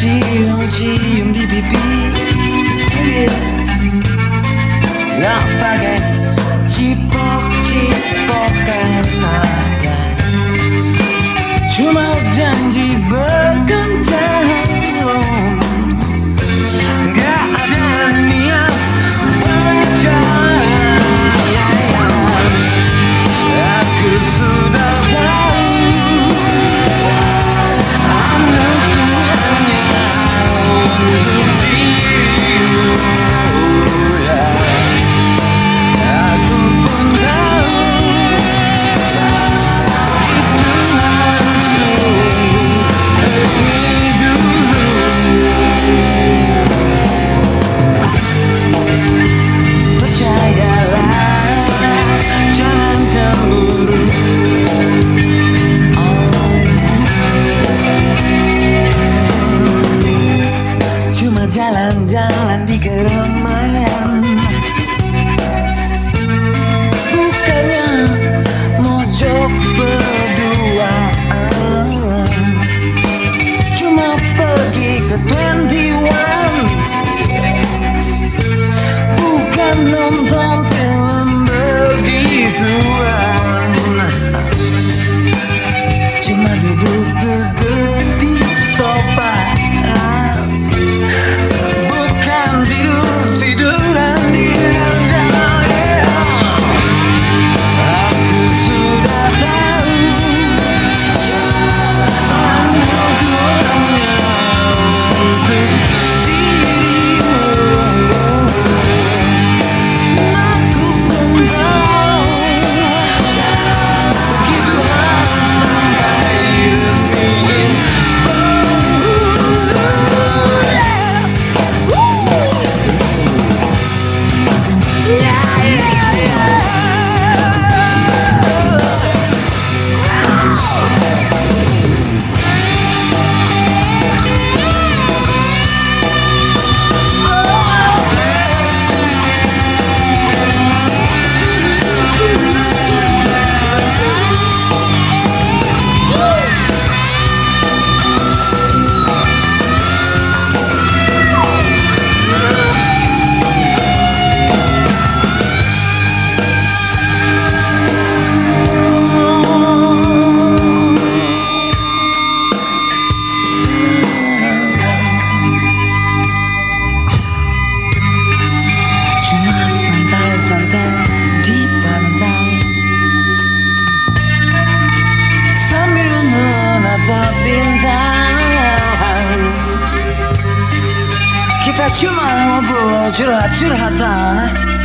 지움 DBB yeah. 나빠게 지뻑지뻑한 나야 주말 bintang Kita cuma ngobrol curhat-curhatan